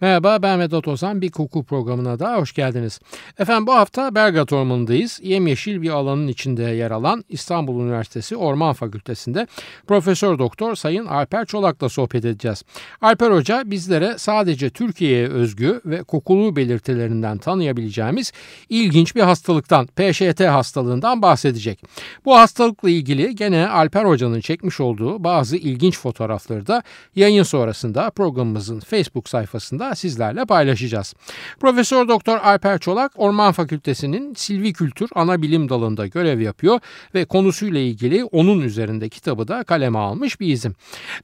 Merhaba ben Vedat Ozan bir koku programına da hoş geldiniz. Efendim bu hafta Belgrad Ormanı'ndayız. Yemyeşil bir alanın içinde yer alan İstanbul Üniversitesi Orman Fakültesi'nde Profesör Doktor Sayın Alper Çolak'la sohbet edeceğiz. Alper Hoca bizlere sadece Türkiye'ye özgü ve kokulu belirtilerinden tanıyabileceğimiz ilginç bir hastalıktan, PŞT hastalığından bahsedecek. Bu hastalıkla ilgili gene Alper Hoca'nın çekmiş olduğu bazı ilginç fotoğrafları da yayın sonrasında programımızın Facebook sayfasında da sizlerle paylaşacağız. Profesör Doktor Alper Çolak Orman Fakültesi'nin Silvikültür ana bilim dalında görev yapıyor ve konusuyla ilgili onun üzerinde kitabı da kaleme almış bir izim.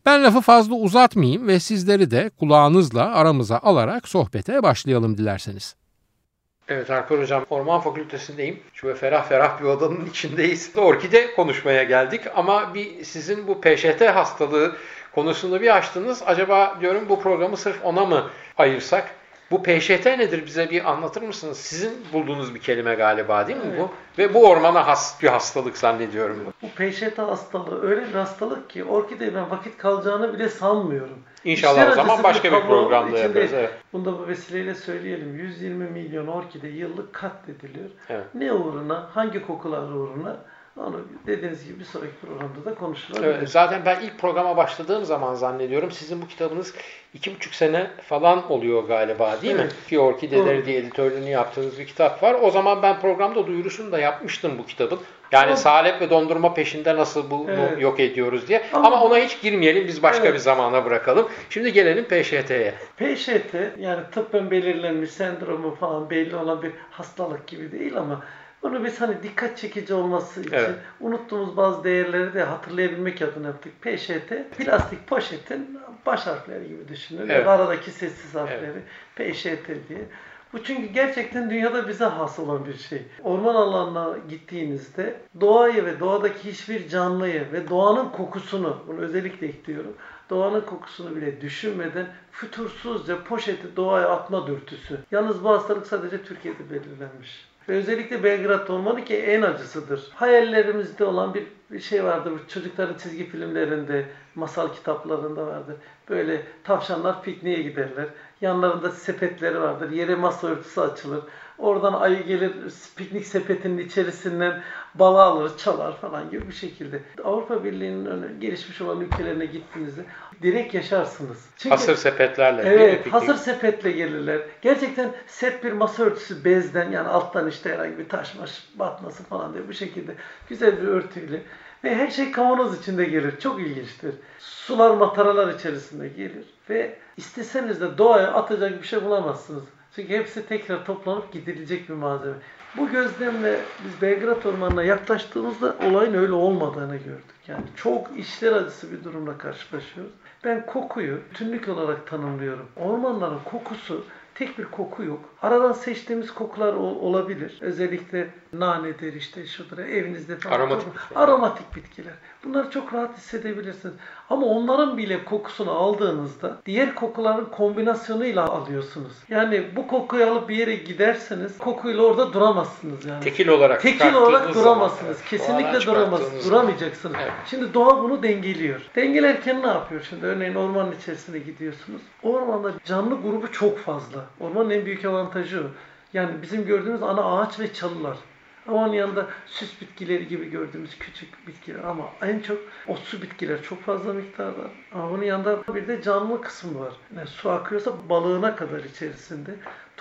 Ben lafı fazla uzatmayayım ve sizleri de kulağınızla aramıza alarak sohbete başlayalım dilerseniz. Evet Alper Hocam Orman Fakültesindeyim. Şöyle ferah ferah bir odanın içindeyiz. Orkide konuşmaya geldik ama bir sizin bu PŞT hastalığı konusunu bir açtınız. Acaba diyorum bu programı sırf ona mı ayırsak? Bu PŞT nedir bize bir anlatır mısınız? Sizin bulduğunuz bir kelime galiba değil mi evet. bu? Ve bu ormana has bir hastalık zannediyorum. Bu PŞT hastalığı öyle bir hastalık ki orkide ben vakit kalacağını bile sanmıyorum. İnşallah İşler o zaman başka bir, programda yaparız. Evet. Bunu da bu vesileyle söyleyelim. 120 milyon orkide yıllık katlediliyor. Evet. Ne uğruna, hangi kokular uğruna? Onu dediğiniz gibi bir sonraki programda da konuşulabilir. Evet, zaten ben ilk programa başladığım zaman zannediyorum sizin bu kitabınız iki buçuk sene falan oluyor galiba değil evet. mi? Ki Orkideleri diye editörlüğünü yaptığınız bir kitap var. O zaman ben programda duyurusunu da yapmıştım bu kitabın. Yani Ama, salep ve dondurma peşinde nasıl bunu evet. yok ediyoruz diye. Ama, Ama ona hiç girmeyelim. Biz başka evet. bir zamana bırakalım. Şimdi gelelim PŞT'ye. PŞT yani tıbbın belirlenmiş sendromu falan belli olan bir hastalık gibi değil ama bunu biz hani dikkat çekici olması için evet. unuttuğumuz bazı değerleri de hatırlayabilmek adına yaptık. PŞT, plastik poşetin baş harfleri gibi düşünün. Evet. Aradaki sessiz harfleri evet. PŞT diye. Bu çünkü gerçekten dünyada bize has olan bir şey. Orman alanına gittiğinizde doğayı ve doğadaki hiçbir canlıyı ve doğanın kokusunu, bunu özellikle ekliyorum, doğanın kokusunu bile düşünmeden fütursuzca poşeti doğaya atma dürtüsü. Yalnız bu hastalık sadece Türkiye'de belirlenmiş. Ve özellikle Belgrad Ormanı ki en acısıdır. Hayallerimizde olan bir, şey vardır. Çocukların çizgi filmlerinde, masal kitaplarında vardır. Böyle tavşanlar pikniğe giderler. Yanlarında sepetleri vardır. Yere masa örtüsü açılır. Oradan ayı gelir piknik sepetinin içerisinden balı alır, çalar falan gibi bir şekilde. Avrupa Birliği'nin gelişmiş olan ülkelerine gittiğinizde direkt yaşarsınız. Çünkü, hasır sepetlerle. Evet, hasır sepetle gelirler. Gerçekten set bir masa örtüsü bezden yani alttan işte herhangi bir taş maş batması falan diye bu şekilde güzel bir örtüyle ve her şey kavanoz içinde gelir. Çok ilginçtir. Sular mataralar içerisinde gelir ve isteseniz de doğaya atacak bir şey bulamazsınız. Çünkü hepsi tekrar toplanıp gidilecek bir malzeme. Bu gözlemle biz Belgrad Ormanı'na yaklaştığımızda olayın öyle olmadığını gördük. Yani çok işler acısı bir durumla karşılaşıyoruz. Ben kokuyu bütünlük olarak tanımlıyorum. Ormanların kokusu tek bir koku yok. Aradan seçtiğimiz kokular olabilir. Özellikle nanedir işte şudur evinizde falan. Aromatik. Aromatik bitkiler. Bunları çok rahat hissedebilirsiniz. Ama onların bile kokusunu aldığınızda diğer kokuların kombinasyonuyla alıyorsunuz. Yani bu kokuyu alıp bir yere giderseniz kokuyla orada duramazsınız yani. Tekil olarak Tekil olarak duramazsınız. Zaman, Kesinlikle duramazsınız. Duramayacaksınız. Evet. Şimdi doğa bunu dengeliyor. Dengelerken ne yapıyor şimdi? Örneğin ormanın içerisine gidiyorsunuz. Ormanda canlı grubu çok fazla. Ormanın en büyük avantajı o. Yani bizim gördüğümüz ana ağaç ve çalılar. Ama onun yanında süs bitkileri gibi gördüğümüz küçük bitkiler ama en çok otsu bitkiler çok fazla miktarda. Ama onun yanında bir de canlı kısmı var. Yani su akıyorsa balığına kadar içerisinde.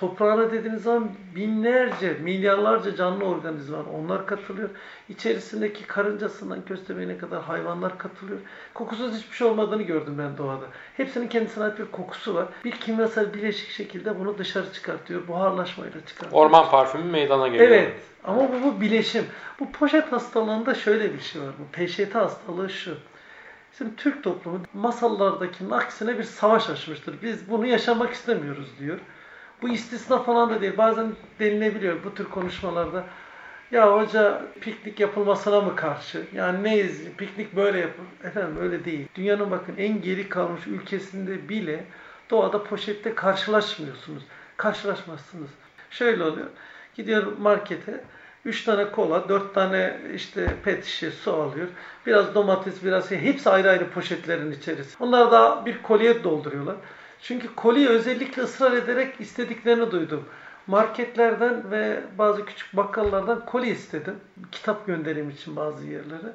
Toprağına dediğiniz zaman binlerce, milyarlarca canlı organizma var. Onlar katılıyor. İçerisindeki karıncasından köstebeğine kadar hayvanlar katılıyor. Kokusuz hiçbir şey olmadığını gördüm ben doğada. Hepsinin kendisine ait bir kokusu var. Bir kimyasal bileşik şekilde bunu dışarı çıkartıyor. Buharlaşmayla çıkartıyor. Orman parfümü meydana geliyor. Evet. Ama bu, bu bileşim. Bu poşet hastalığında şöyle bir şey var. Bu PŞT hastalığı şu. Şimdi Türk toplumu masallardakinin aksine bir savaş açmıştır. Biz bunu yaşamak istemiyoruz diyor. Bu istisna falan da değil. Bazen denilebiliyor bu tür konuşmalarda. Ya hoca piknik yapılmasına mı karşı? Yani neyiz? Piknik böyle yapın. Efendim öyle değil. Dünyanın bakın en geri kalmış ülkesinde bile doğada poşette karşılaşmıyorsunuz. Karşılaşmazsınız. Şöyle oluyor. Gidiyor markete. 3 tane kola, 4 tane işte pet şişe su alıyor. Biraz domates, biraz şey. Hepsi ayrı ayrı poşetlerin içerisinde. Onlar da bir kolye dolduruyorlar. Çünkü kolye özellikle ısrar ederek istediklerini duydum. Marketlerden ve bazı küçük bakkallardan koli istedim. Kitap gönderim için bazı yerlere.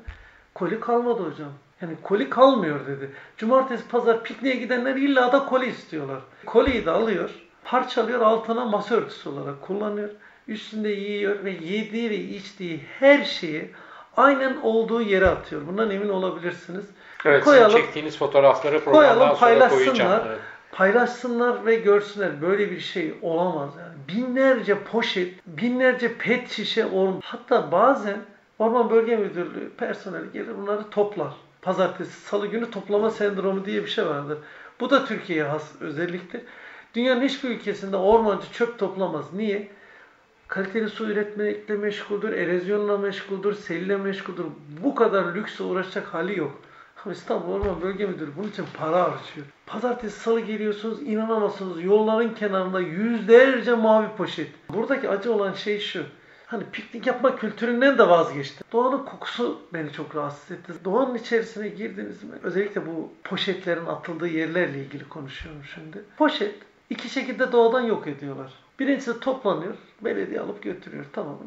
Koli kalmadı hocam. Yani koli kalmıyor dedi. Cumartesi pazar pikniğe gidenler illa da koli istiyorlar. Koliyi de alıyor, parçalıyor, altına masa örtüsü olarak kullanıyor. Üstünde yiyor ve yediği ve içtiği her şeyi aynen olduğu yere atıyor. Bundan emin olabilirsiniz. Evet, koyalım, çektiğiniz fotoğrafları programdan koyalım, sonra koyacağım. Evet. Paylaşsınlar ve görsünler. Böyle bir şey olamaz. Yani binlerce poşet, binlerce pet şişe olmuş. Hatta bazen Orman Bölge Müdürlüğü personeli gelir bunları toplar. Pazartesi, salı günü toplama sendromu diye bir şey vardır. Bu da Türkiye'ye has özelliktir. Dünyanın hiçbir ülkesinde ormancı çöp toplamaz. Niye? Kaliteli su üretmekle meşguldür, erozyonla meşguldür, selle meşguldür. Bu kadar lüksle uğraşacak hali yok. İstanbul Orman Bölge Müdürü bunun için para harcıyor. Pazartesi salı geliyorsunuz inanamazsınız yolların kenarında yüzlerce mavi poşet. Buradaki acı olan şey şu. Hani piknik yapma kültüründen de vazgeçti. Doğanın kokusu beni çok rahatsız etti. Doğanın içerisine girdiniz mi? Özellikle bu poşetlerin atıldığı yerlerle ilgili konuşuyorum şimdi. Poşet iki şekilde doğadan yok ediyorlar. Birincisi toplanıyor, belediye alıp götürüyor. Tamam,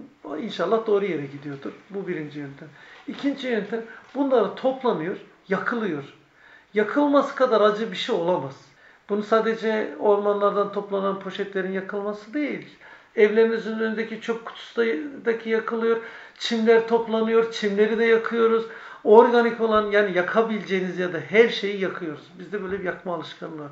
inşallah doğru yere gidiyordur. Bu birinci yöntem. İkinci yöntem, bunları toplanıyor, yakılıyor. Yakılması kadar acı bir şey olamaz. Bunu sadece ormanlardan toplanan poşetlerin yakılması değil. Evlerinizin önündeki çöp kutusundaki yakılıyor. Çimler toplanıyor. Çimleri de yakıyoruz. Organik olan yani yakabileceğiniz ya da her şeyi yakıyoruz. Bizde böyle bir yakma alışkanlığı.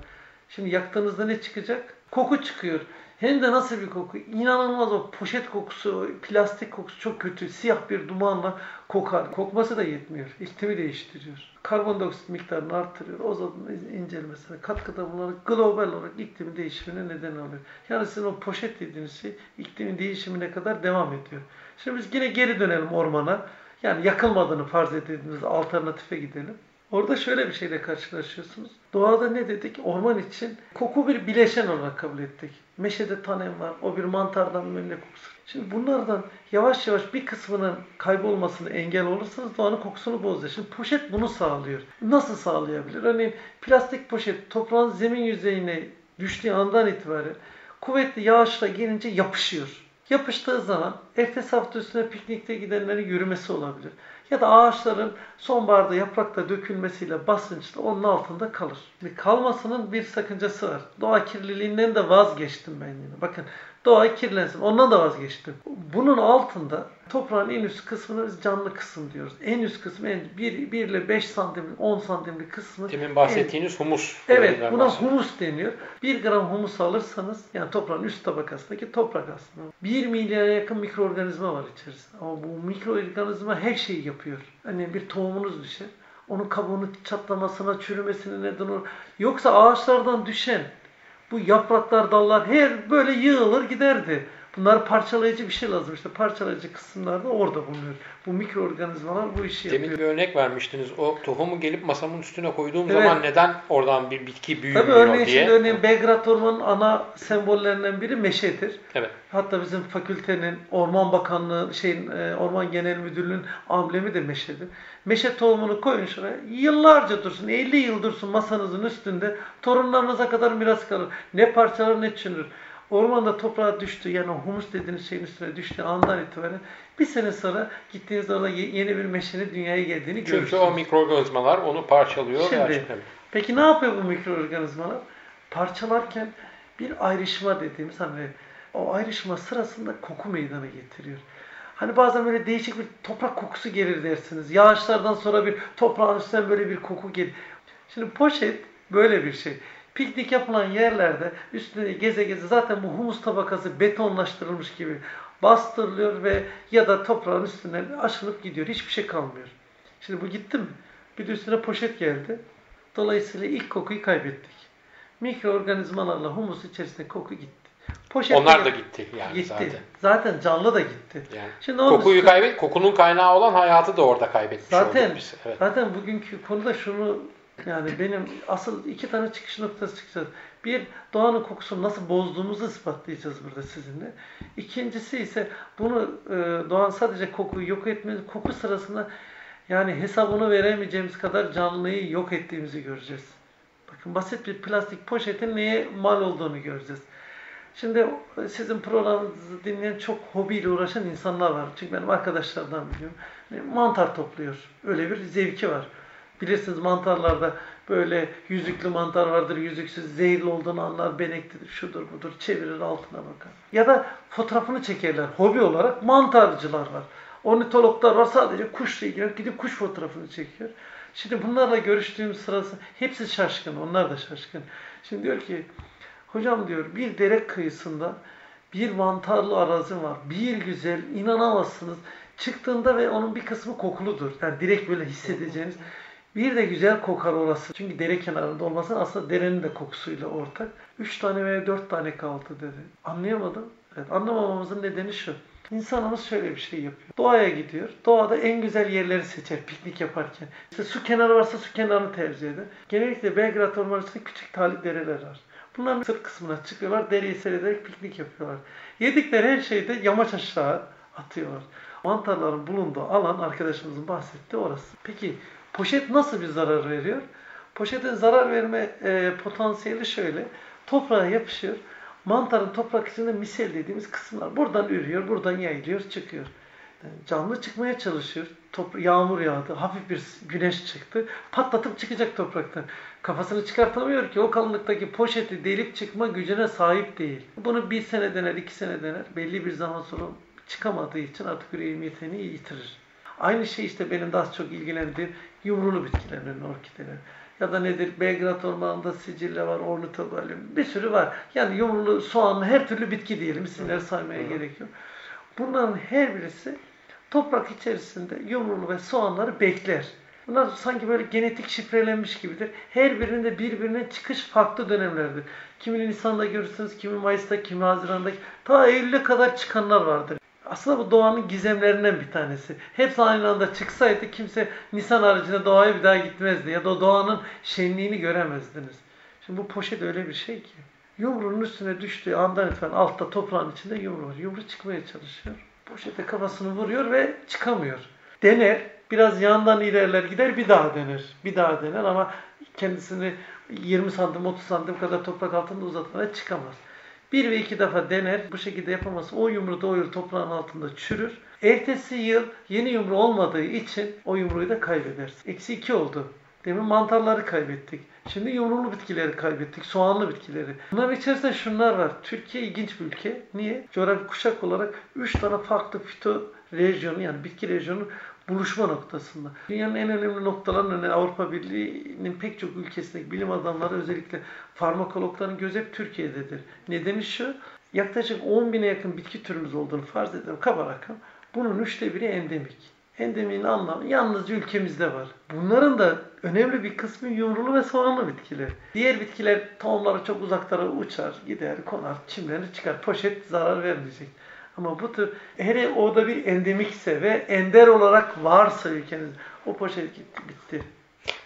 Şimdi yaktığınızda ne çıkacak? Koku çıkıyor. Hem de nasıl bir koku? İnanılmaz o poşet kokusu, plastik kokusu çok kötü. Siyah bir dumanla kokar. Kokması da yetmiyor. İklimi değiştiriyor. Karbondioksit miktarını arttırıyor. Ozonun incelmesine katkıda bulunarak global olarak iklim değişimine neden oluyor. Yani sizin o poşet dediğiniz şey iklimin değişimine kadar devam ediyor. Şimdi biz yine geri dönelim ormana. Yani yakılmadığını farz ettiğimiz alternatife gidelim. Orada şöyle bir şeyle karşılaşıyorsunuz. Doğada ne dedik? Orman için koku bir bileşen olarak kabul ettik. Meşede tanem var. O bir mantardan münne kokusu. Şimdi bunlardan yavaş yavaş bir kısmının kaybolmasını engel olursanız doğanın kokusunu bozuyor. Şimdi poşet bunu sağlıyor. Nasıl sağlayabilir? Örneğin plastik poşet toprağın zemin yüzeyine düştüğü andan itibaren kuvvetli yağışla gelince yapışıyor. Yapıştığı zaman ertesi hafta üstüne piknikte gidenlerin yürümesi olabilir. Ya da ağaçların sonbaharda yaprakta dökülmesiyle basınçla onun altında kalır. Kalmasının bir sakıncası var. Doğa kirliliğinden de vazgeçtim ben yine. Bakın doğa kirlensin. Ondan da vazgeçtim. Bunun altında toprağın en üst kısmını biz canlı kısım diyoruz. En üst kısmı en 1, 1 ile 5 santimlik 10 santimlik kısmı. Demin bahsettiğiniz humus. Evet buna humus deniyor. 1 gram humus alırsanız yani toprağın üst tabakasındaki toprak aslında. 1 milyara yakın mikroorganizma var içerisinde. Ama bu mikroorganizma her şeyi yapıyor. Hani bir tohumunuz düşer. Onun kabuğunu çatlamasına, çürümesine neden olur. Yoksa ağaçlardan düşen bu yapraklar, dallar her böyle yığılır giderdi. Bunlar parçalayıcı bir şey lazım. İşte parçalayıcı kısımlar da orada bulunuyor. Bu mikroorganizmalar bu işi Demin yapıyor. bir örnek vermiştiniz. O tohumu gelip masamın üstüne koyduğum Evet. zaman neden oradan bir bitki büyümüyor Tabii örneğin diye. şimdi örneğin Belgrad Ormanı'nın ana sembollerinden biri meşedir. Evet. Hatta bizim fakültenin, Orman Bakanlığı, şeyin, e, Orman Genel Müdürlüğü'nün amblemi de meşedir. Meşe tohumunu koyun şuraya. Yıllarca dursun, 50 yıl dursun masanızın üstünde. Torunlarınıza kadar miras kalır. Ne parçalar ne çürür. Ormanda toprağa düştü, yani humus dediğiniz şeyin üstüne düştüğü andan itibaren bir sene sonra gittiğinizde orada ye- yeni bir meşenin dünyaya geldiğini Çünkü görürsünüz. o mikroorganizmalar onu parçalıyor. Şimdi, peki ne yapıyor bu mikroorganizmalar? Parçalarken bir ayrışma dediğimiz hani o ayrışma sırasında koku meydana getiriyor. Hani bazen böyle değişik bir toprak kokusu gelir dersiniz. Yağışlardan sonra bir toprağın üstünden böyle bir koku gelir. Şimdi poşet böyle bir şey. Piknik yapılan yerlerde üstüne geze geze zaten bu humus tabakası betonlaştırılmış gibi bastırılıyor ve ya da toprağın üstüne aşılıp gidiyor. Hiçbir şey kalmıyor. Şimdi bu gitti mi? Bir de üstüne poşet geldi. Dolayısıyla ilk kokuyu kaybettik. Mikroorganizmalarla humus içerisinde koku gitti. Poşette Onlar da gitti yani gitti. zaten. Zaten canlı da gitti. Yani Şimdi kokuyu üstüne- kaybet, kokunun kaynağı olan hayatı da orada kaybetmiş Zaten olduk biz. Evet. zaten bugünkü konuda şunu yani benim asıl iki tane çıkış noktası çıkacağız. Bir doğanın kokusunu nasıl bozduğumuzu ispatlayacağız burada sizinle. İkincisi ise bunu e, doğan sadece kokuyu yok etmemiz, koku sırasında yani hesabını veremeyeceğimiz kadar canlıyı yok ettiğimizi göreceğiz. Bakın basit bir plastik poşetin neye mal olduğunu göreceğiz. Şimdi sizin programınızı dinleyen çok hobiyle uğraşan insanlar var. Çünkü benim arkadaşlardan biliyorum. Mantar topluyor. Öyle bir zevki var. Bilirsiniz mantarlarda böyle yüzüklü mantar vardır, yüzüksüz zehirli olduğunu anlar, beneklidir, şudur budur, çevirir altına bakar. Ya da fotoğrafını çekerler. Hobi olarak mantarcılar var. Ornitologlar var sadece kuşla ilgileniyor. Gidip kuş fotoğrafını çekiyor. Şimdi bunlarla görüştüğüm sırası hepsi şaşkın. Onlar da şaşkın. Şimdi diyor ki hocam diyor bir dere kıyısında bir mantarlı arazi var. Bir güzel inanamazsınız. Çıktığında ve onun bir kısmı kokuludur. Yani direkt böyle hissedeceğiniz. Bir de güzel kokar orası. Çünkü dere kenarında olması aslında derenin de kokusuyla ortak. Üç tane veya dört tane kaldı dedi. Anlayamadım. Evet, anlamamamızın nedeni şu. İnsanımız şöyle bir şey yapıyor. Doğaya gidiyor. Doğada en güzel yerleri seçer piknik yaparken. İşte su kenarı varsa su kenarını tercih eder. Genellikle Belgrad Ormanı içinde küçük talip dereler var. Bunların sırt kısmına çıkıyorlar. Dereyi seyrederek piknik yapıyorlar. Yedikleri her şeyi de yamaç aşağı atıyorlar. Mantarların bulunduğu alan arkadaşımızın bahsettiği orası. Peki poşet nasıl bir zarar veriyor? Poşetin zarar verme e, potansiyeli şöyle. Toprağa yapışıyor. Mantarın toprak içinde misel dediğimiz kısımlar. Buradan ürüyor, buradan yayılıyor, çıkıyor. Yani canlı çıkmaya çalışıyor. Topra yağmur yağdı, hafif bir güneş çıktı. Patlatıp çıkacak topraktan. Kafasını çıkartamıyor ki o kalınlıktaki poşeti delip çıkma gücüne sahip değil. Bunu bir sene dener, iki sene dener. Belli bir zaman sonra çıkamadığı için artık üretim yeteneği yitirir. Aynı şey işte benim daha çok ilgilendiğim yumrulu bitkilerin orkideler. Ya da nedir? Belgrad Ormanı'nda sicille var, ornitogalyum. Bir sürü var. Yani yumrulu, soğanlı her türlü bitki diyelim. İsimleri saymaya gerek yok. Bunların her birisi toprak içerisinde yumrulu ve soğanları bekler. Bunlar sanki böyle genetik şifrelenmiş gibidir. Her birinde birbirine çıkış farklı dönemlerdir. Kimini Nisan'da görürsünüz, kimi Mayıs'ta, kimi Haziran'da. Ta Eylül'e kadar çıkanlar vardır. Aslında bu doğanın gizemlerinden bir tanesi. Hepsi aynı anda çıksaydı kimse Nisan haricinde doğaya bir daha gitmezdi. Ya da doğanın şenliğini göremezdiniz. Şimdi bu poşet öyle bir şey ki. Yumruğun üstüne düştüğü andan itibaren altta toprağın içinde yumru var. Yumru çıkmaya çalışıyor. Poşete kafasını vuruyor ve çıkamıyor. Dener. Biraz yandan ilerler gider bir daha dener. Bir daha dener ama kendisini 20 santim 30 santim kadar toprak altında uzatmaya çıkamaz. Bir ve iki defa dener. Bu şekilde yapamazsa o yumru yıl toprağın altında çürür. Ertesi yıl yeni yumru olmadığı için o yumruyu da kaybedersin. Eksi iki oldu. Demin mantarları kaybettik. Şimdi yumrulu bitkileri kaybettik. Soğanlı bitkileri. Bunların içerisinde şunlar var. Türkiye ilginç bir ülke. Niye? Coğrafi kuşak olarak 3 tane farklı fito rejyonu yani bitki rejyonu buluşma noktasında. Dünyanın en önemli noktalarının Avrupa Birliği'nin pek çok ülkesindeki bilim adamları özellikle farmakologların gözü hep Türkiye'dedir. Nedeni şu, yaklaşık 10 bine yakın bitki türümüz olduğunu farz edelim kaba rakam. Bunun üçte biri endemik. Endemiğin anlamı yalnızca ülkemizde var. Bunların da önemli bir kısmı yumrulu ve soğanlı bitkiler. Diğer bitkiler tohumları çok uzaklara uçar, gider, konar, çimlenir, çıkar. Poşet zarar vermeyecek. Ama bu tür eğer o da bir endemikse ve ender olarak varsa ülkeniz o poşet gitti, bitti.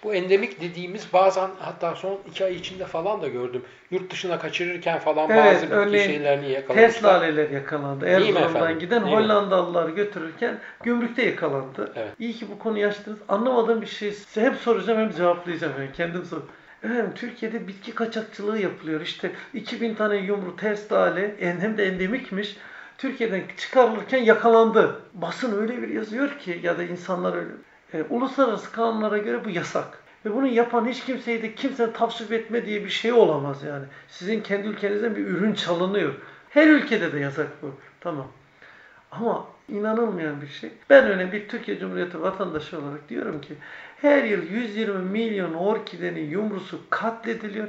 Bu endemik dediğimiz bazen hatta son iki ay içinde falan da gördüm. Yurt dışına kaçırırken falan Evet, bazı örneğin şeylerini yakalamışlar. Ters laleler yakalandı. Mi Erzurum'dan giden Değil mi? Hollandalılar götürürken gümrükte yakalandı. Evet. İyi ki bu konuyu açtınız. Anlamadığım bir şey size hem soracağım hem cevaplayacağım. Yani kendim sor. Efendim Türkiye'de bitki kaçakçılığı yapılıyor. İşte 2000 tane yumru ters lale en- hem de endemikmiş. Türkiye'den çıkarılırken yakalandı. Basın öyle bir yazıyor ki ya da insanlar öyle. E, uluslararası kanunlara göre bu yasak. Ve bunu yapan hiç kimseyi de kimsenin tavsif etme diye bir şey olamaz yani. Sizin kendi ülkenizden bir ürün çalınıyor. Her ülkede de yasak bu. Tamam. Ama inanılmayan bir şey. Ben öyle bir Türkiye Cumhuriyeti vatandaşı olarak diyorum ki her yıl 120 milyon orkidenin yumrusu katlediliyor.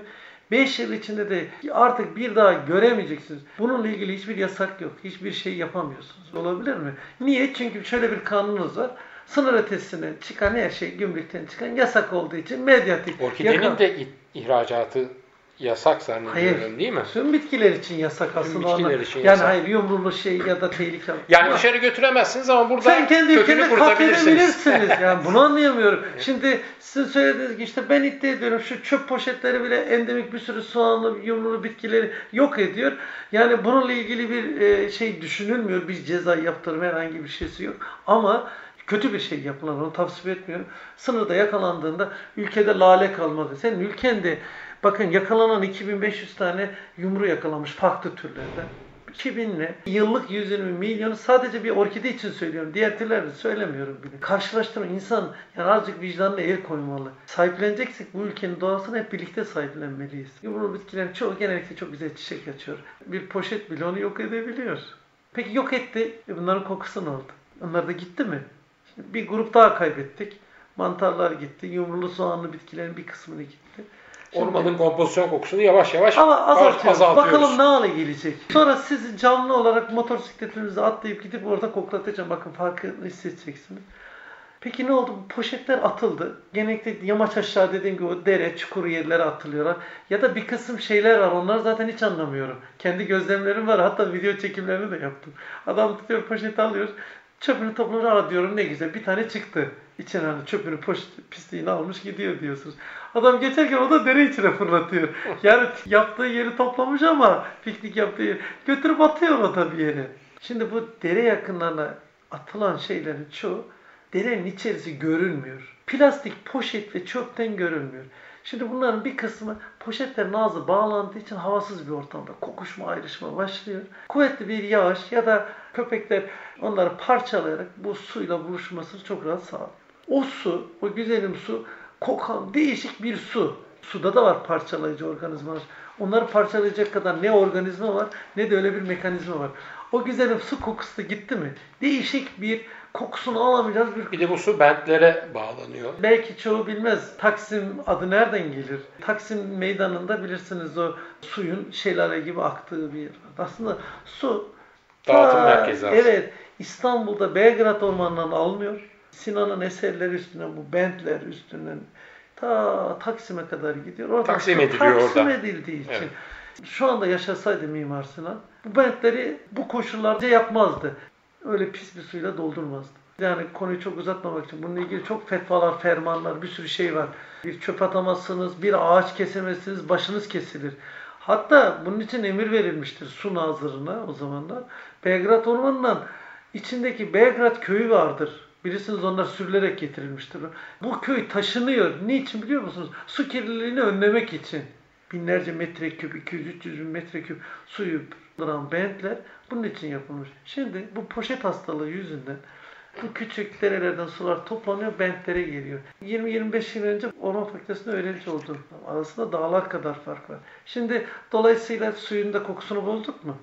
5 yıl içinde de artık bir daha göremeyeceksiniz. Bununla ilgili hiçbir yasak yok. Hiçbir şey yapamıyorsunuz. Olabilir mi? Niye? Çünkü şöyle bir kanunumuz var. Sınır ötesine çıkan her şey gümrükten çıkan yasak olduğu için medyatik. Orkidenin Yaka- de ihracatı yasak zannediyorum Hayır. değil mi? Tüm bitkiler için yasak aslında. bitkiler onlar. için yani yasak. hayır yumrulu şey ya da tehlikeli. Yani Ama dışarı götüremezsiniz ama burada sen kendi kurutabilirsiniz. katledebilirsiniz. Yani bunu anlayamıyorum. Şimdi sizin söylediğiniz gibi işte ben iddia ediyorum şu çöp poşetleri bile endemik bir sürü soğanlı, yumrulu bitkileri yok ediyor. Yani bununla ilgili bir e, şey düşünülmüyor. Bir ceza yaptırma herhangi bir şeysi yok. Ama kötü bir şey yapılan onu tavsiye etmiyorum. Sınırda yakalandığında ülkede lale kalmadı. Senin ülkende bakın yakalanan 2500 tane yumru yakalamış farklı türlerden. 2000 ne? Yıllık 120 milyonu sadece bir orkide için söylüyorum. Diğer türleri söylemiyorum bile. Karşılaştırma insan yani azıcık vicdanına el koymalı. Sahipleneceksek bu ülkenin doğasını hep birlikte sahiplenmeliyiz. Yumru bitkilerin çoğu genellikle çok güzel çiçek açıyor. Bir poşet bile onu yok edebiliyor. Peki yok etti. E bunların kokusu ne oldu? Onlar da gitti mi? Şimdi bir grup daha kaybettik. Mantarlar gitti. Yumrulu soğanlı bitkilerin bir kısmını gitti. Ormanın kompozisyon kokusunu yavaş yavaş ama azaltıyoruz. azaltıyoruz. Bakalım ne hale gelecek. Sonra siz canlı olarak motosikletinize atlayıp gidip orada koklatacağım. Bakın farkını hissedeceksiniz. Peki ne oldu? Poşetler atıldı. Genellikle yamaç aşağı dediğim gibi o dere, çukur yerlere atılıyorlar. Ya da bir kısım şeyler var. Onları zaten hiç anlamıyorum. Kendi gözlemlerim var. Hatta video çekimlerini de yaptım. Adam tutuyor poşeti alıyor. Çöpünü toplamış. Aa diyorum ne güzel. Bir tane çıktı. İçine hani çöpünü, poşet, pisliğini almış gidiyor diyorsunuz. Adam geçerken o da dere içine fırlatıyor. Yani yaptığı yeri toplamış ama piknik yaptığı yeri götürüp atıyor o da bir yere. Şimdi bu dere yakınlarına atılan şeylerin çoğu derenin içerisi görünmüyor. Plastik, poşet ve çöpten görünmüyor. Şimdi bunların bir kısmı poşetlerin ağzı bağlandığı için havasız bir ortamda kokuşma, ayrışma başlıyor. Kuvvetli bir yağış ya da köpekler onları parçalayarak bu suyla buluşmasını çok rahat sağlıyor. O su, o güzelim su kokan değişik bir su. Suda da var parçalayıcı organizmalar. Onları parçalayacak kadar ne organizma var ne de öyle bir mekanizma var. O güzelim su kokusu da gitti mi? Değişik bir kokusunu alamayacağız bir Bir de bu su bentlere bağlanıyor. Belki çoğu bilmez. Taksim adı nereden gelir? Taksim meydanında bilirsiniz o suyun şelale gibi aktığı bir yer. Aslında su Dağıtım ta- merkezi aslında. Evet. İstanbul'da Belgrad Ormanı'ndan alınıyor. Sinan'ın eserleri üstünden bu bentler üstünden ta Taksim'e kadar gidiyor. Orada Taksim ediliyor Taksim orada. edildiği için. Evet. Şu anda yaşasaydı Mimar Sinan bu bentleri bu koşullarda yapmazdı. Öyle pis bir suyla doldurmazdı. Yani konuyu çok uzatmamak için bununla ilgili çok fetvalar, fermanlar, bir sürü şey var. Bir çöp atamazsınız, bir ağaç kesemezsiniz, başınız kesilir. Hatta bunun için emir verilmiştir su nazırına o zamanlar. Belgrad Ormanı'ndan içindeki Belgrad köyü vardır. Bilirsiniz onlar sürülerek getirilmiştir. Bu köy taşınıyor. Niçin biliyor musunuz? Su kirliliğini önlemek için. Binlerce metreküp, 200-300 bin metreküp suyu duran bentler bunun için yapılmış. Şimdi bu poşet hastalığı yüzünden bu küçük derelerden sular toplanıyor, bentlere geliyor. 20-25 yıl önce Orman Fakültesi'nde öğrenci oldum. Arasında dağlar kadar fark var. Şimdi dolayısıyla suyun da kokusunu bozduk mu?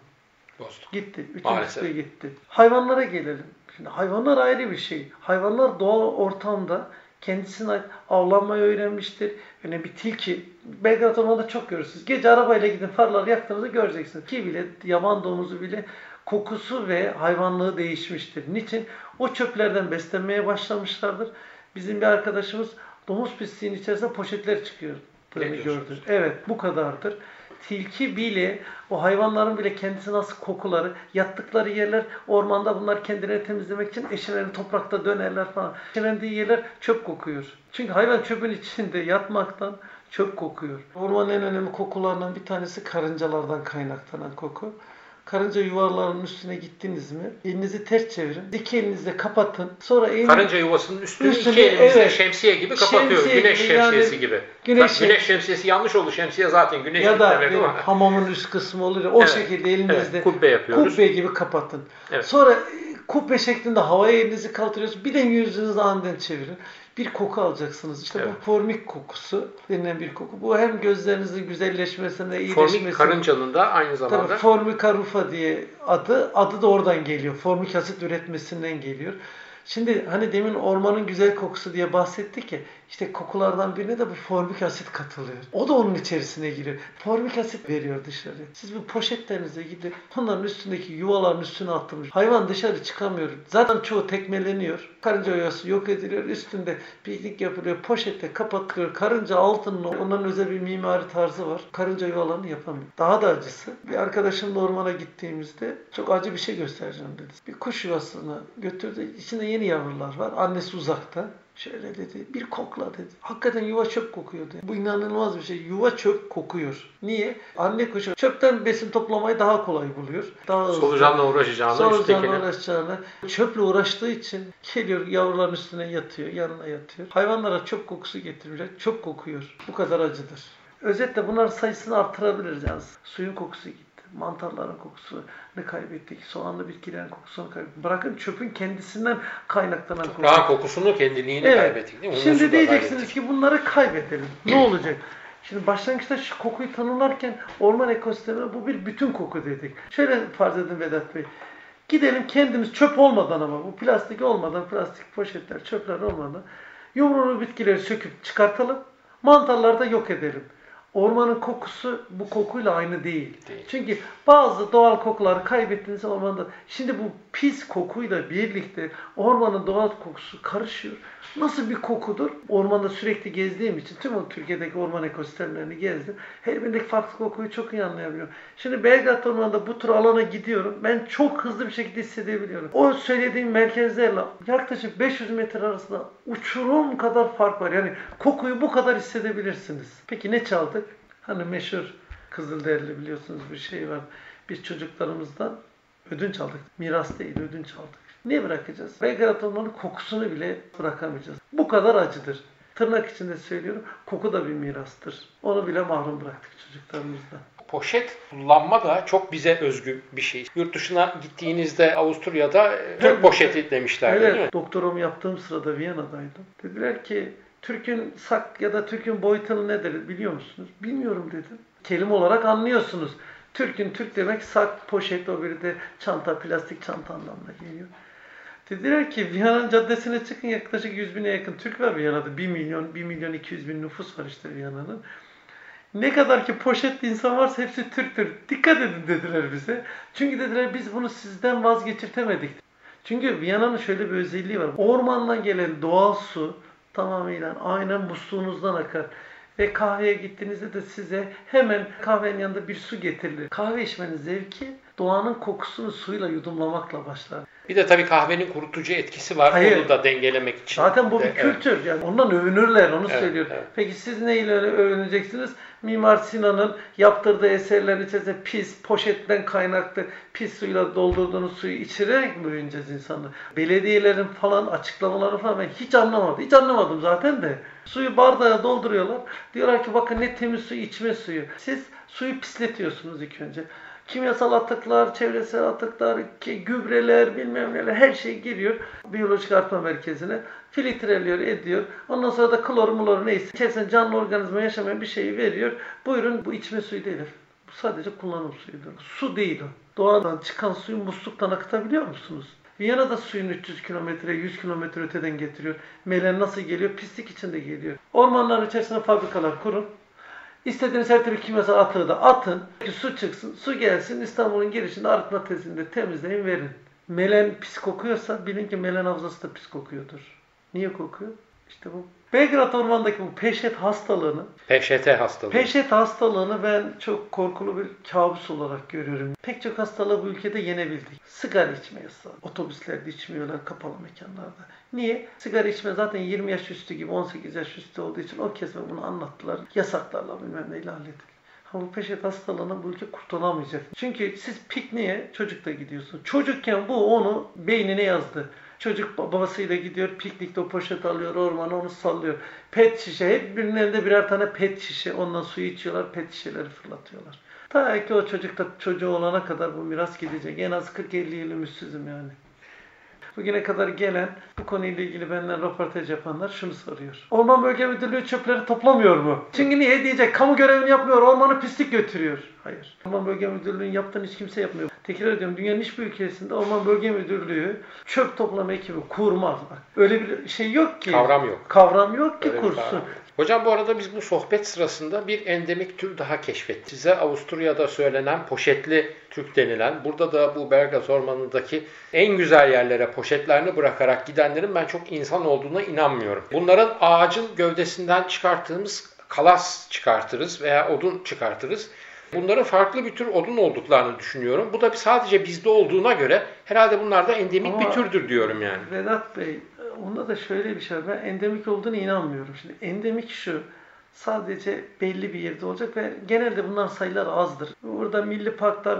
Bozduk. Gitti. Üçüncüsü de gitti. Hayvanlara gelelim. Şimdi hayvanlar ayrı bir şey. Hayvanlar doğal ortamda kendisine ait avlanmayı öğrenmiştir. Yani bir tilki, Belgrad Ormanı'nda çok görürsünüz. Gece arabayla gidin farları yaktığınızda göreceksiniz. Ki bile yaban domuzu bile kokusu ve hayvanlığı değişmiştir. Niçin? O çöplerden beslenmeye başlamışlardır. Bizim bir arkadaşımız domuz pisliğinin içerisinde poşetler çıkıyor. Ne gördü. Evet bu kadardır. Tilki bile o hayvanların bile kendisi nasıl kokuları, yattıkları yerler ormanda bunlar kendilerini temizlemek için eşelerini toprakta dönerler falan. Eşelendiği yerler çöp kokuyor. Çünkü hayvan çöpün içinde yatmaktan çöp kokuyor. Ormanın en önemli kokularından bir tanesi karıncalardan kaynaklanan koku. Karınca yuvalarının üstüne gittiniz mi? Elinizi ters çevirin. İki elinizle kapatın. Sonra elini... Karınca yuvasının üstünü Üstünü, iki elimizle evet. şemsiye gibi kapatıyor. Şemsiye güneş gibi, yani şemsiyesi gibi. güneş Bak, güneş şemsiyesi yanlış oldu. Şemsiye zaten güneş ya da demek ama. hamamın üst kısmı olur o Evet, şekilde elinizle evet, kubbe yapıyoruz. kubbe gibi kapatın. Evet. Sonra e, kubbe şeklinde havaya elinizi kaldırıyorsunuz. Bir de yüzünüzü aniden çevirin. Bir koku alacaksınız. İşte Evet. bu formik kokusu denilen bir koku. Bu hem gözlerinizin güzelleşmesine, Formik iyileşmesine. karıncanın da aynı zamanda Tabii formika rufa diye adı. Adı da oradan geliyor. Formik asit üretmesinden geliyor. Şimdi hani demin ormanın güzel kokusu diye bahsettik ya. İşte kokulardan birine de bu formik asit katılıyor. O da onun içerisine giriyor. Formik asit veriyor dışarı. Siz bu poşetlerinize gidip onların üstündeki yuvaların üstüne attınız. Hayvan dışarı çıkamıyor. Zaten çoğu tekmeleniyor. Karınca yuvası yok ediliyor. Üstünde piknik yapılıyor. Poşette kapatılıyor. Karınca altının onların özel bir mimari tarzı var. Karınca yuvalarını yapamıyor. Daha da acısı. Bir arkadaşımla ormana gittiğimizde çok acı bir şey göstereceğim dedi. Bir kuş yuvasına götürdü. İçinde yeni yavrular var. Annesi uzakta. Şöyle dedi, bir kokla dedi. Hakikaten yuva çöp kokuyor dedi. Bu inanılmaz bir şey. Yuva çöp kokuyor. Niye? Anne kuşu çöpten besin toplamayı daha kolay buluyor. Daha hızlı. Solucanla uğraşacağına Solucanla üsttekine. uğraşacağına. Çöple uğraştığı için geliyor yavruların üstüne yatıyor, yanına yatıyor. Hayvanlara çöp kokusu getirmişler. Çöp kokuyor. Bu kadar acıdır. Özetle bunların sayısını artırabiliriz yani. Suyun kokusu gitti. Mantarların kokusunu kaybettik. Soğanlı bitkilerin kokusunu kaybettik. Bırakın çöpün kendisinden kaynaklanan kokusu. Daha kokusunu, kendiliğini Evet. kaybettik değil mi? Humusu Şimdi diyeceksiniz kaybettik. ki bunları kaybedelim. Ne olacak? Şimdi başlangıçta şu kokuyu tanımlarken orman ekosistemine bu bir bütün koku dedik. Şöyle farz edin Vedat Bey. Gidelim kendimiz çöp olmadan ama bu plastik olmadan, plastik poşetler, çöpler olmadan yumruğunu bitkileri söküp çıkartalım. Mantarları da yok edelim. Ormanın kokusu bu kokuyla aynı değil. Değil. Çünkü bazı doğal kokuları kaybettiğiniz ormanda şimdi bu pis kokuyla birlikte ormanın doğal kokusu karışıyor. Nasıl bir kokudur? Ormanda sürekli gezdiğim için tüm o Türkiye'deki orman ekosistemlerini gezdim. Her birindeki farklı kokuyu çok iyi anlayabiliyorum. Şimdi Belgrad Ormanı'nda bu tür alana gidiyorum. Ben çok hızlı bir şekilde hissedebiliyorum. O söylediğim merkezlerle yaklaşık 500 metre arasında uçurum kadar fark var. Yani kokuyu bu kadar hissedebilirsiniz. Peki ne çaldık? Hani meşhur Kızılderili biliyorsunuz bir şey var. Biz çocuklarımızdan ödünç aldık. Miras değil, ödünç aldık. Ne bırakacağız? Belgrad Ormanı kokusunu bile bırakamayacağız. Bu kadar acıdır. Tırnak içinde söylüyorum. Koku da bir mirastır. Onu bile mahrum bıraktık çocuklarımızdan. Poşet kullanma da çok bize özgü bir şey. Yurt dışına gittiğinizde Avusturya'da e, Türk poşeti demişlerdi değil mi? Evet, doktorumu yaptığım sırada Viyana'daydım. Dediler ki Türk'ün sak ya da Türk'ün boyutalı nedir biliyor musunuz? Bilmiyorum dedim. Kelime olarak anlıyorsunuz. Türk'ün Türk demek sak, poşet, o biri de çanta, plastik çanta anlamına geliyor. Dediler ki Viyana'nın caddesine çıkın yaklaşık 100 bine yakın Türk var Viyana'da. 1 milyon, 1 milyon 200 bin nüfus var işte Viyana'nın. Ne kadar ki poşetli insan varsa hepsi Türktür. Dikkat edin dediler bize. Çünkü dediler biz bunu sizden vazgeçirtemedik. Çünkü Viyana'nın şöyle bir özelliği var. Ormandan gelen doğal su tamamıyla aynen musluğunuzdan akar. Ve kahveye gittiğinizde de size hemen kahvenin yanında bir su getirilir. Kahve içmenin zevki doğanın kokusunu suyla yudumlamakla başlar. Bir de tabii kahvenin kurutucu etkisi var. Hayır. Onu da dengelemek için. Zaten bu de, bir kültür. Yani ondan övünürler, onu Evet, söylüyor. evet. Peki siz neyle övüneceksiniz? Mimar Sinan'ın yaptırdığı eserlerin içerisinde pis, poşetten kaynaklı pis suyla doldurduğunuz suyu içirerek mi övüneceğiz insanları? Belediyelerin falan açıklamaları falan ben hiç anlamadım. Hiç anlamadım zaten de. Suyu bardağa dolduruyorlar. Diyorlar ki bakın ne temiz su, içme suyu. Siz suyu pisletiyorsunuz ilk önce. Kimyasal atıklar, çevresel atıklar, ki- gübreler, bilmem neler her şey giriyor biyolojik artma merkezine. Filtreliyor, ediyor. Ondan sonra da klor, mulor neyse. Içerisinde canlı organizma yaşamayan bir şeyi veriyor. Buyurun bu içme suyu değil. Bu sadece kullanım suyudur. Su değil o. Doğadan çıkan suyu musluktan akıtabiliyor musunuz? Viyana'da suyun 300 kilometre, 100 kilometre öteden getiriyor. Melen nasıl geliyor? Pislik içinde geliyor. Ormanların içerisine fabrikalar kurun. İstediğiniz her türlü kimyasal atığı da atın. Ki su çıksın, su gelsin İstanbul'un girişinde arıtma tesisinde temizleyin verin. Melen pis kokuyorsa bilin ki melen havzası da pis kokuyordur. Niye kokuyor? İşte bu. Belgrad Ormanı'ndaki bu peşet hastalığını, PŞT hastalığı. peşet hastalığını ben çok korkulu bir kabus olarak görüyorum. Pek çok hastalığı bu ülkede yenebildik. Sigara içme yasağı. Otobüslerde içmiyorlar, kapalı mekanlarda. Niye? Sigara içme zaten 20 yaş üstü gibi 18 yaş üstü olduğu için o kesme bunu anlattılar. Yasaklarla bilmem neyle hallettik. Ama bu peşet hastalığına bu ülke kurtulamayacak. Çünkü siz pikniğe çocukla gidiyorsun. Çocukken bu onu beynine yazdı. Çocuk babasıyla gidiyor, piknikte o poşet alıyor, ormana onu sallıyor. Pet şişe, hep birinin elinde birer tane pet şişe. Ondan suyu içiyorlar, pet şişeleri fırlatıyorlar. Ta ki o çocukta çocuğu olana kadar bu miras gidecek. En az 40-50 yıl ümitsizim yani. Bugüne kadar gelen bu konuyla ilgili benden röportaj yapanlar şunu soruyor. Orman Bölge Müdürlüğü çöpleri toplamıyor mu? Çünkü niye diyecek? Kamu görevini yapmıyor, ormanı pislik götürüyor. Hayır. Orman Bölge Müdürlüğü'nün yaptığını hiç kimse yapmıyor. Tekrar ediyorum dünyanın hiçbir ülkesinde Orman Bölge Müdürlüğü çöp toplama ekibi kurmaz bak. Öyle bir şey yok ki. Kavram yok. Kavram yok ki Öyle kursun. Hocam bu arada biz bu sohbet sırasında bir endemik tür daha keşfettik. Size Avusturya'da söylenen poşetli Türk denilen, burada da bu Bergaz Ormanı'ndaki en güzel yerlere poşetlerini bırakarak gidenlerin ben çok insan olduğuna inanmıyorum. Bunların ağacın gövdesinden çıkarttığımız kalas çıkartırız veya odun çıkartırız. Bunların farklı bir tür odun olduklarını düşünüyorum. Bu da sadece bizde olduğuna göre herhalde bunlar da endemik Ama- bir türdür diyorum yani. Vedat Bey, onda da şöyle bir şey var. Ben endemik olduğunu inanmıyorum. Şimdi endemik şu, sadece belli bir yerde olacak ve genelde bunların sayılar azdır. Burada Milli Parklar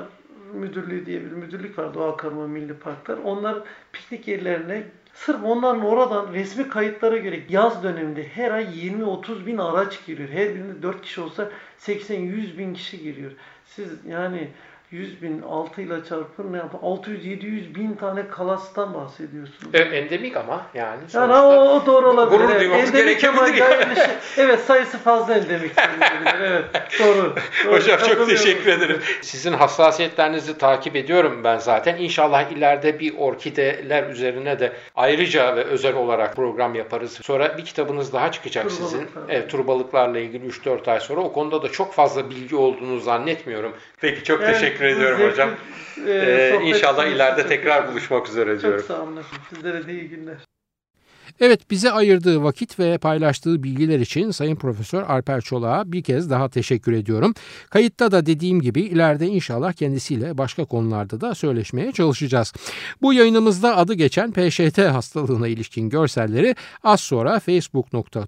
Müdürlüğü diye bir müdürlük var, Doğa Koruma Milli Parklar. Onlar piknik yerlerine Sırf onların oradan resmi kayıtlara göre yaz döneminde her ay 20-30 bin araç giriyor. Her birinde 4 kişi olsa 80-100 bin kişi giriyor. Siz yani 100 bin 6 ile çarpın ne yapar? 600-700 bin tane kalastan bahsediyorsunuz. E, endemik ama yani. Yani sonuçta- o, o doğru olabilir. Gurur evet. duymamız Endemik ama gerekebilir yani. şey- evet sayısı fazla endemik. evet doğru. doğru. Hocam çok teşekkür ederim. Sizin hassasiyetlerinizi takip ediyorum ben zaten. İnşallah ileride bir orkideler üzerine de ayrıca ve özel olarak program yaparız. Sonra bir kitabınız daha çıkacak sizin. Turbalıklar. Evet, turbalıklarla ilgili 3-4 ay sonra. O konuda da çok fazla bilgi olduğunu zannetmiyorum. Peki çok Yani teşekkür bu ediyorum zevkli, hocam. e, Ee, inşallah ileride çok tekrar teşekkür- buluşmak üzere Çok diyorum. sağ olun. Sizlere de iyi günler. Evet bize ayırdığı vakit ve paylaştığı bilgiler için Sayın Profesör Alper Çolak'a bir kez daha teşekkür ediyorum. Kayıtta da dediğim gibi ileride inşallah kendisiyle başka konularda da söyleşmeye çalışacağız. Bu yayınımızda adı geçen PŞT hastalığına ilişkin görselleri az sonra facebook.com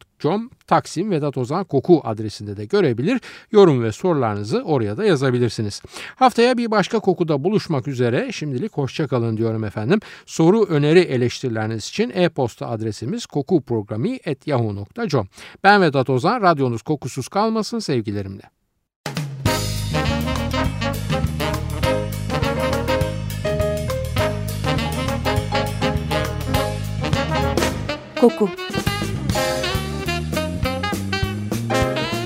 Taksim Vedat Ozan Koku adresinde de görebilir. Yorum ve sorularınızı oraya da yazabilirsiniz. Haftaya bir başka kokuda buluşmak üzere şimdilik hoşçakalın diyorum efendim. Soru, öneri, eleştirileriniz için e-posta adresimiz kokuprogrami.yahoo.com. Ben Vedat Ozan, radyonuz kokusuz kalmasın sevgilerimle. Koku